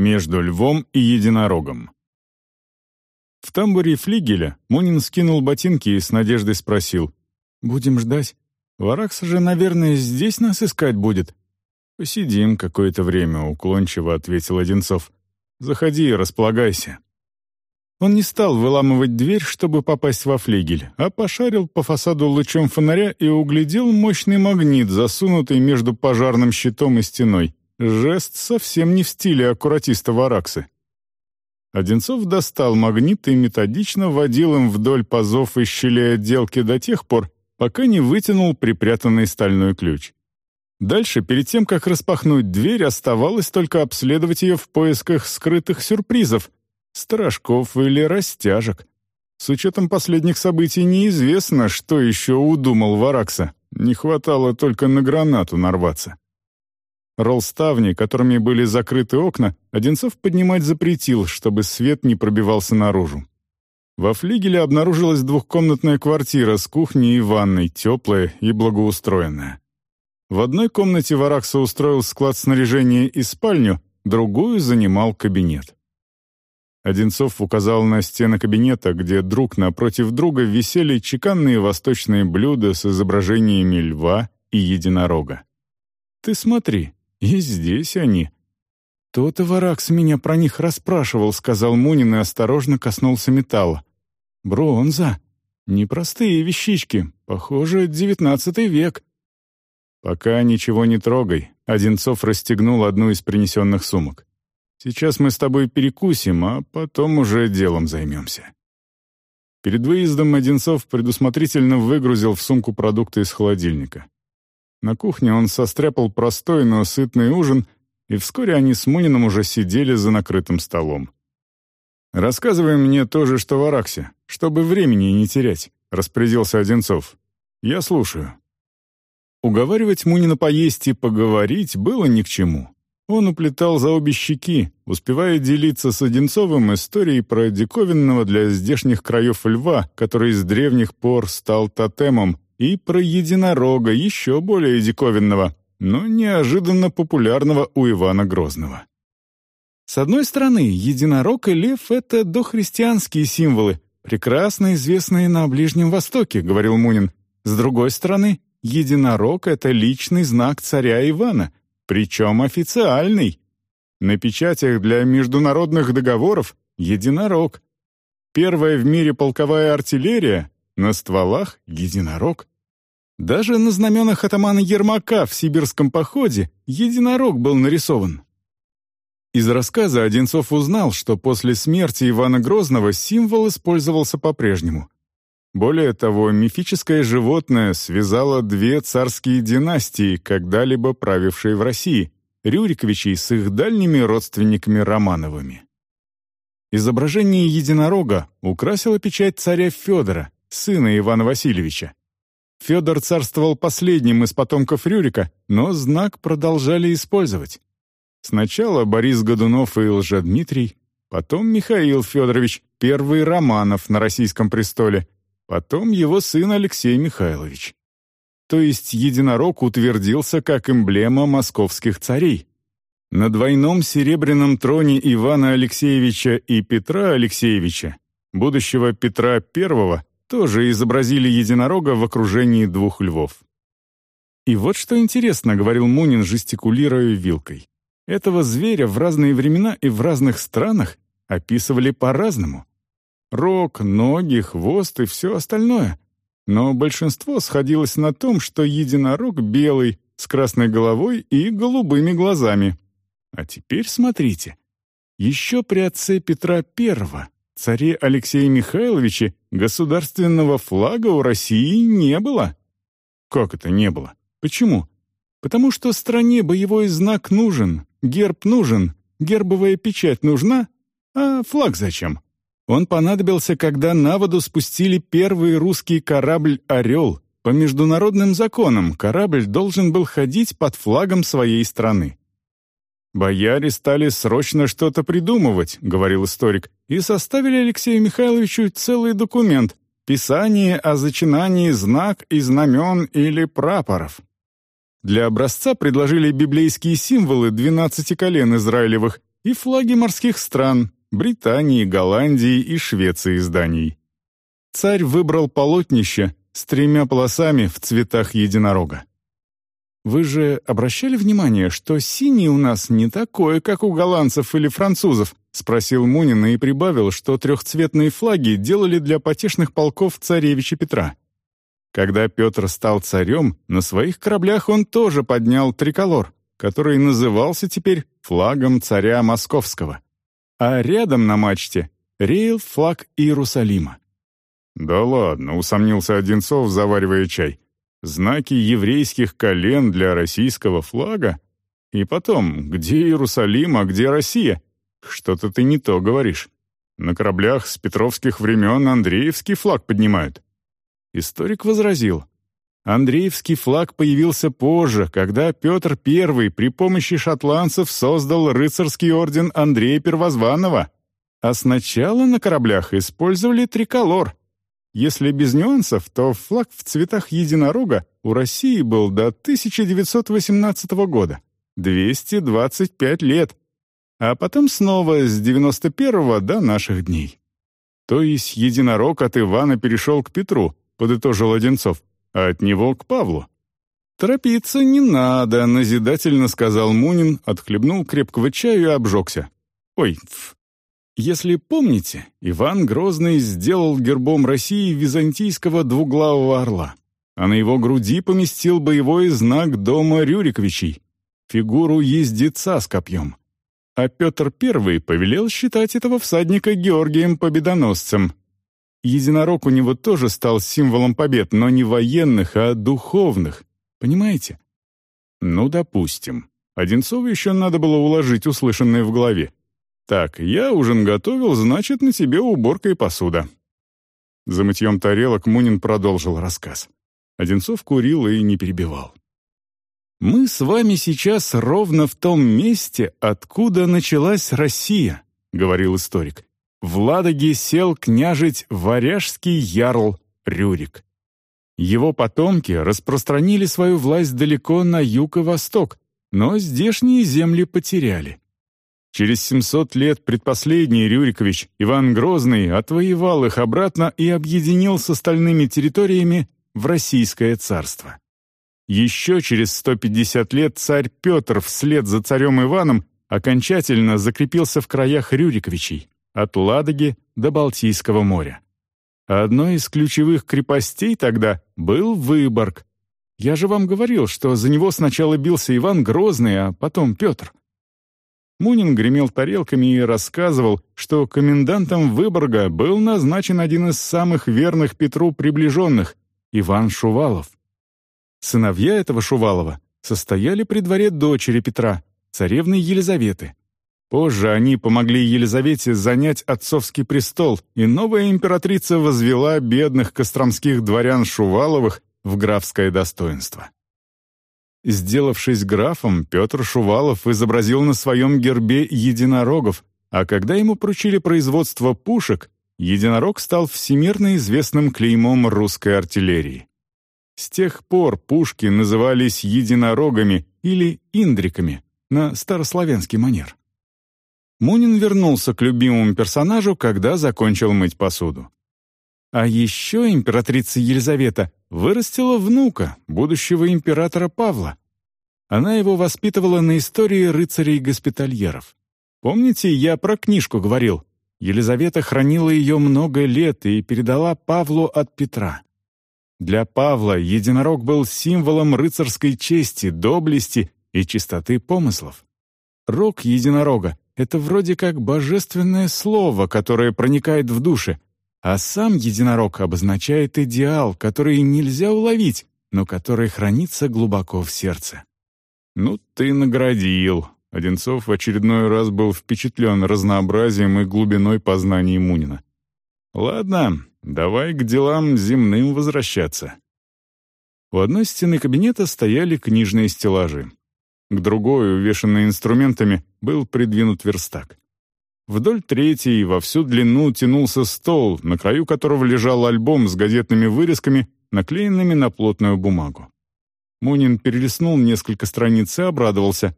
Между львом и единорогом. В тамбуре флигеля Мунин скинул ботинки и с надеждой спросил. «Будем ждать? Варакс же, наверное, здесь нас искать будет». «Посидим какое-то время», — уклончиво ответил Одинцов. «Заходи, располагайся». Он не стал выламывать дверь, чтобы попасть во флигель, а пошарил по фасаду лучом фонаря и углядел мощный магнит, засунутый между пожарным щитом и стеной. Жест совсем не в стиле аккуратиста Вараксы. Одинцов достал магнит и методично водил им вдоль пазов и щелей отделки до тех пор, пока не вытянул припрятанный стальной ключ. Дальше, перед тем, как распахнуть дверь, оставалось только обследовать ее в поисках скрытых сюрпризов, сторожков или растяжек. С учетом последних событий неизвестно, что еще удумал Варакса. Не хватало только на гранату нарваться. Ролставни, которыми были закрыты окна, Одинцов поднимать запретил, чтобы свет не пробивался наружу. Во флигеле обнаружилась двухкомнатная квартира с кухней и ванной, теплая и благоустроенная. В одной комнате Варакса устроил склад снаряжения и спальню, другую занимал кабинет. Одинцов указал на стены кабинета, где друг напротив друга висели чеканные восточные блюда с изображениями льва и единорога. «Ты смотри, и здесь они». «То-то Варакс меня про них расспрашивал», — сказал Мунин и осторожно коснулся металла. «Бронза. Непростые вещички. Похоже, девятнадцатый век». «Пока ничего не трогай», — Одинцов расстегнул одну из принесенных сумок. Сейчас мы с тобой перекусим, а потом уже делом займемся». Перед выездом Одинцов предусмотрительно выгрузил в сумку продукты из холодильника. На кухне он состряпал простой, но сытный ужин, и вскоре они с Муниным уже сидели за накрытым столом. «Рассказывай мне тоже, что в Араксе, чтобы времени не терять», — распорядился Одинцов. «Я слушаю». Уговаривать Мунина поесть и поговорить было ни к чему. Он уплетал за обе щеки, успевая делиться с Одинцовым историей про диковинного для здешних краев льва, который с древних пор стал тотемом, и про единорога, еще более диковинного, но неожиданно популярного у Ивана Грозного. С одной стороны, единорог и лев — это дохристианские символы, прекрасно известные на Ближнем Востоке, говорил Мунин. С другой стороны, единорог — это личный знак царя Ивана — причем официальный. На печатях для международных договоров — единорог. Первая в мире полковая артиллерия — на стволах — единорог. Даже на знаменах атамана Ермака в сибирском походе единорог был нарисован. Из рассказа Одинцов узнал, что после смерти Ивана Грозного символ использовался по-прежнему. Более того, мифическое животное связало две царские династии, когда-либо правившие в России, Рюриковичей с их дальними родственниками Романовыми. Изображение единорога украсило печать царя Федора, сына Ивана Васильевича. Федор царствовал последним из потомков Рюрика, но знак продолжали использовать. Сначала Борис Годунов и Лжедмитрий, потом Михаил Федорович, первый Романов на российском престоле — потом его сын Алексей Михайлович. То есть единорог утвердился как эмблема московских царей. На двойном серебряном троне Ивана Алексеевича и Петра Алексеевича, будущего Петра I, тоже изобразили единорога в окружении двух львов. И вот что интересно, говорил Мунин, жестикулируя вилкой. Этого зверя в разные времена и в разных странах описывали по-разному. Рог, ноги, хвост и все остальное. Но большинство сходилось на том, что единорог белый, с красной головой и голубыми глазами. А теперь смотрите. Еще при отце Петра I, царе Алексея Михайловича, государственного флага у России не было. Как это не было? Почему? Потому что стране боевой знак нужен, герб нужен, гербовая печать нужна, а флаг зачем? Он понадобился, когда на воду спустили первый русский корабль «Орел». По международным законам корабль должен был ходить под флагом своей страны. «Бояре стали срочно что-то придумывать», — говорил историк, и составили Алексею Михайловичу целый документ — писание о зачинании знак и знамен или прапоров. Для образца предложили библейские символы двенадцати колен Израилевых и флаги морских стран — Британии, Голландии и Швеции изданий. Царь выбрал полотнище с тремя полосами в цветах единорога. Вы же обращали внимание, что синий у нас не такой, как у голландцев или французов, спросил Мунин и прибавил, что трехцветные флаги делали для потешных полков царевича Петра. Когда Петр стал царем, на своих кораблях он тоже поднял триколор, который назывался теперь флагом царя Московского. А рядом на мачте реял флаг Иерусалима. «Да ладно», — усомнился Одинцов, заваривая чай знаки еврейских колен для российского флага? И потом, где Иерусалим, а где Россия? Что-то ты не то говоришь. На кораблях с петровских времен Андреевский флаг поднимают. Историк возразил. Андреевский флаг появился позже, когда Петр I при помощи шотландцев создал рыцарский орден Андрея Первозванного. А сначала на кораблях использовали триколор — если без нюансов, то флаг в цветах единорога у России был до 1918 года. 225 лет. А потом снова с 91 до наших дней. То есть единорог от Ивана перешел к Петру, подытожил Одинцов, а от него к Павлу. «Торопиться не надо», — назидательно сказал Мунин, отхлебнул крепкого чаю и обжегся. «Ой, ф, если помните, Иван Грозный сделал гербом России византийского двуглавого орла, а на его груди поместил боевой знак дома Рюриковичей — фигуру ездеца с копьем. А Петр I повелел считать этого всадника Георгием Победоносцем. Единорог у него тоже стал символом побед, но не военных, а духовных. Понимаете? Ну, допустим. Одинцову еще надо было уложить услышанное в голове. «Так, я ужин готовил, значит, на тебе уборка и посуда». За мытьем тарелок Мунин продолжил рассказ. Одинцов курил и не перебивал. «Мы с вами сейчас ровно в том месте, откуда началась Россия», — говорил историк. «В Ладоге сел княжить варяжский ярл Рюрик. Его потомки распространили свою власть далеко на юг и восток, но здешние земли потеряли. Через 700 лет предпоследний Рюрикович Иван Грозный отвоевал их обратно и объединил с остальными территориями в Российское царство. Еще через 150 лет царь Петр вслед за царем Иваном окончательно закрепился в краях Рюриковичей, от Ладоги до Балтийского моря. одной из ключевых крепостей тогда был Выборг. Я же вам говорил, что за него сначала бился Иван Грозный, а потом Петр. Мунин гремел тарелками и рассказывал, что комендантом Выборга был назначен один из самых верных Петру приближенных — Иван Шувалов. Сыновья этого Шувалова состояли при дворе дочери Петра, царевны Елизаветы. Позже они помогли Елизавете занять отцовский престол, и новая императрица возвела бедных костромских дворян Шуваловых в графское достоинство. Сделавшись графом, Петр Шувалов изобразил на своем гербе единорогов, а когда ему поручили производство пушек, единорог стал всемирно известным клеймом русской артиллерии. С тех пор пушки назывались единорогами или индриками на старославянский манер. Мунин вернулся к любимому персонажу, когда закончил мыть посуду. А еще императрица Елизавета вырастила внука, будущего императора Павла. Она его воспитывала на истории рыцарей-госпитальеров. Помните, я про книжку говорил? Елизавета хранила ее много лет и передала Павлу от Петра. Для Павла единорог был символом рыцарской чести, доблести и чистоты помыслов. Рог единорога — это вроде как божественное слово, которое проникает в души, а сам единорог обозначает идеал, который нельзя уловить, но который хранится глубоко в сердце. «Ну, ты наградил». Одинцов в очередной раз был впечатлен разнообразием и глубиной познаний Мунина. «Ладно, давай к делам земным возвращаться». У одной стены кабинета стояли книжные стеллажи. К другой, увешанной инструментами, был придвинут верстак. Вдоль третьей во всю длину тянулся стол, на краю которого лежал альбом с газетными вырезками, наклеенными на плотную бумагу. Мунин перелистнул несколько страниц и обрадовался.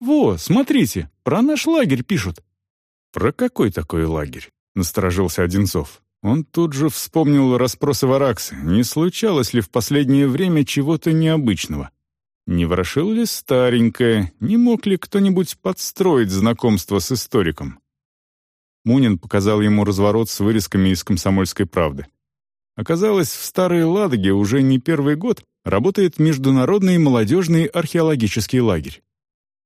«Во, смотрите, про наш лагерь пишут». «Про какой такой лагерь?» — насторожился Одинцов. Он тут же вспомнил расспросы Варакса, не случалось ли в последнее время чего-то необычного. Не ворошил ли старенькое, не мог ли кто-нибудь подстроить знакомство с историком? Мунин показал ему разворот с вырезками из «Комсомольской правды». Оказалось, в Старой Ладоге уже не первый год работает Международный молодежный археологический лагерь.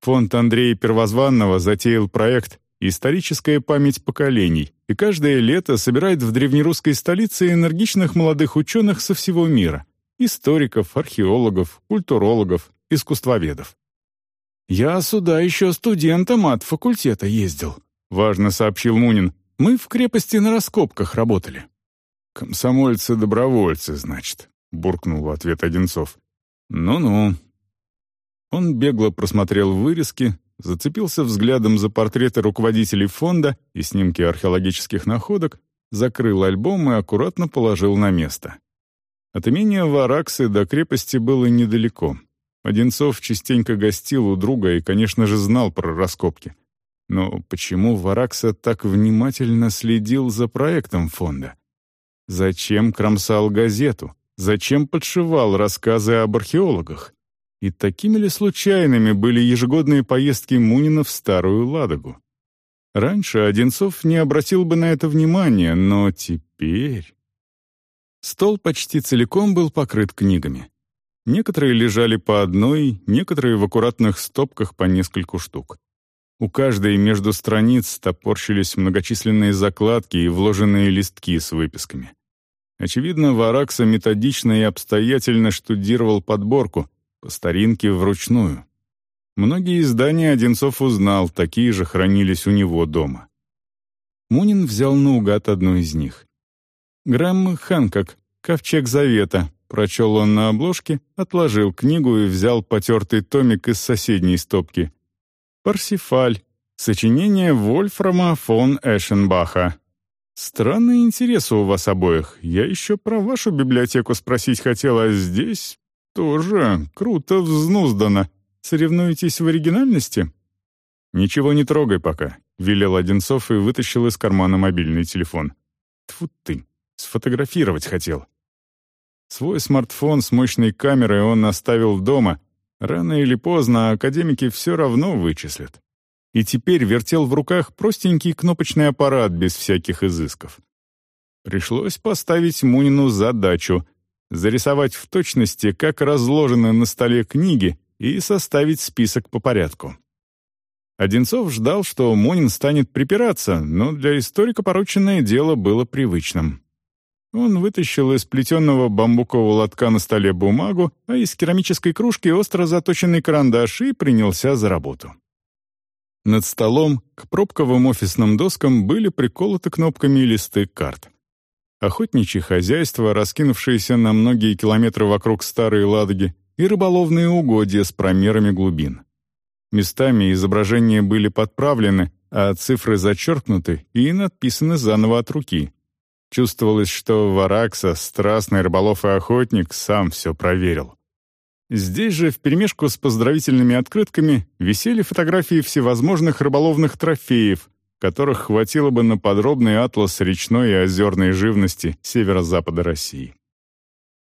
Фонд Андрея Первозванного затеял проект «Историческая память поколений» и каждое лето собирает в древнерусской столице энергичных молодых ученых со всего мира — историков, археологов, культурологов, искусствоведов. «Я сюда еще студентом от факультета ездил», — важно сообщил Мунин. «Мы в крепости на раскопках работали». «Комсомольцы-добровольцы, значит», — буркнул в ответ Одинцов. «Ну-ну». Он бегло просмотрел вырезки, зацепился взглядом за портреты руководителей фонда и снимки археологических находок, закрыл альбом и аккуратно положил на место. От имения Вараксы до крепости было недалеко. Одинцов частенько гостил у друга и, конечно же, знал про раскопки. Но почему Варакса так внимательно следил за проектом фонда? Зачем кромсал газету? Зачем подшивал рассказы об археологах? И такими ли случайными были ежегодные поездки Мунина в Старую Ладогу? Раньше Одинцов не обратил бы на это внимания, но теперь... Стол почти целиком был покрыт книгами. Некоторые лежали по одной, некоторые в аккуратных стопках по нескольку штук. У каждой между страниц топорщились многочисленные закладки и вложенные листки с выписками. Очевидно, Варакса методично и обстоятельно штудировал подборку, по старинке вручную. Многие издания Одинцов узнал, такие же хранились у него дома. Мунин взял наугад одну из них. Грэм Хэнкок, «Ковчег Завета», прочел он на обложке, отложил книгу и взял потертый томик из соседней стопки — «Парсифаль», сочинение Вольфрама фон Эшенбаха. Странный интерес у вас обоих. Я еще про вашу библиотеку спросить хотел, а здесь тоже круто взнуздано. Соревнуетесь в оригинальности? Ничего не трогай пока, велел Одинцов и вытащил из кармана мобильный телефон. Тьфу ты, сфотографировать хотел. Свой смартфон с мощной камерой он оставил дома, Рано или поздно академики все равно вычислят. И теперь вертел в руках простенький кнопочный аппарат без всяких изысков. Пришлось поставить Мунину задачу — зарисовать в точности, как разложены на столе книги, и составить список по порядку. Одинцов ждал, что Мунин станет припираться, но для историка порученное дело было привычным. Он вытащил из плетеного бамбукового лотка на столе бумагу, а из керамической кружки остро заточенный карандаш и принялся за работу. Над столом к пробковым офисным доскам были приколоты кнопками листы карт. Охотничье хозяйство, раскинувшееся на многие километры вокруг Старой Ладоги, и рыболовные угодья с промерами глубин. Местами изображения были подправлены, а цифры зачеркнуты и надписаны заново от руки — Чувствовалось, что Варакса, страстный рыболов и охотник, сам все проверил. Здесь же, вперемешку с поздравительными открытками, висели фотографии всевозможных рыболовных трофеев, которых хватило бы на подробный атлас речной и озерной живности северо-запада России.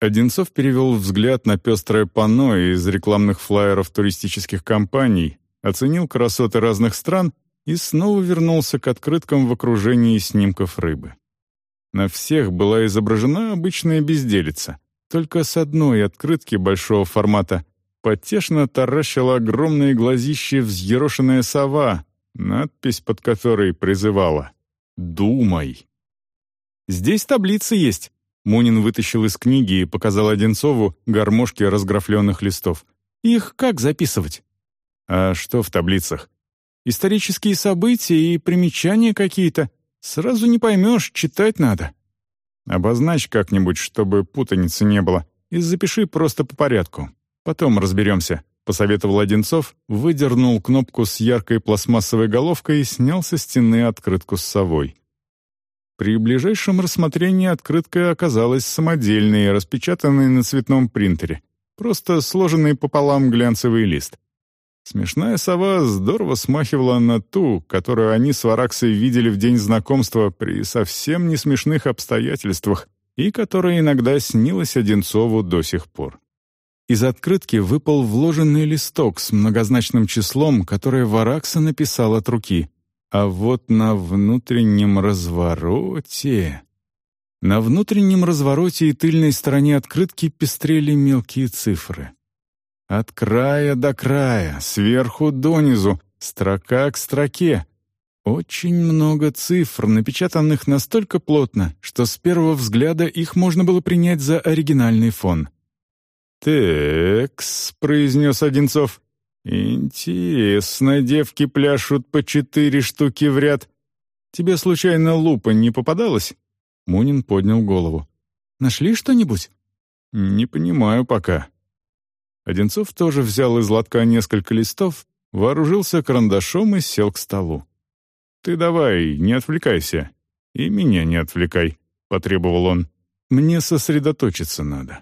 Одинцов перевел взгляд на пестрое панно из рекламных флаеров туристических компаний, оценил красоты разных стран и снова вернулся к открыткам в окружении снимков рыбы. На всех была изображена обычная безделица. Только с одной открытки большого формата потешно таращила огромные глазища взъерошенная сова, надпись под которой призывала «Думай». «Здесь таблицы есть», — Мунин вытащил из книги и показал Одинцову гармошки разграфленных листов. «Их как записывать?» «А что в таблицах?» «Исторические события и примечания какие-то. Сразу не поймешь, читать надо. Обозначь как-нибудь, чтобы путаницы не было, и запиши просто по порядку. Потом разберемся», — посоветовал Одинцов, выдернул кнопку с яркой пластмассовой головкой и снял со стены открытку с совой. При ближайшем рассмотрении открытка оказалась самодельной, распечатанной на цветном принтере, просто сложенный пополам глянцевый лист. Смешная сова здорово смахивала на ту, которую они с Вараксой видели в день знакомства при совсем не смешных обстоятельствах и которая иногда снилась Одинцову до сих пор. Из открытки выпал вложенный листок с многозначным числом, которое Варакса написал от руки. А вот на внутреннем развороте... На внутреннем развороте и тыльной стороне открытки пестрели мелкие цифры. От края до края, сверху донизу, строка к строке. Очень много цифр, напечатанных настолько плотно, что с первого взгляда их можно было принять за оригинальный фон. «Текс», — произнес Одинцов. «Интересно, девки пляшут по четыре штуки в ряд. Тебе случайно лупа не попадалась?» Мунин поднял голову. «Нашли что-нибудь?» «Не понимаю пока». Одинцов тоже взял из лотка несколько листов, вооружился карандашом и сел к столу. «Ты давай, не отвлекайся. И меня не отвлекай», — потребовал он. «Мне сосредоточиться надо».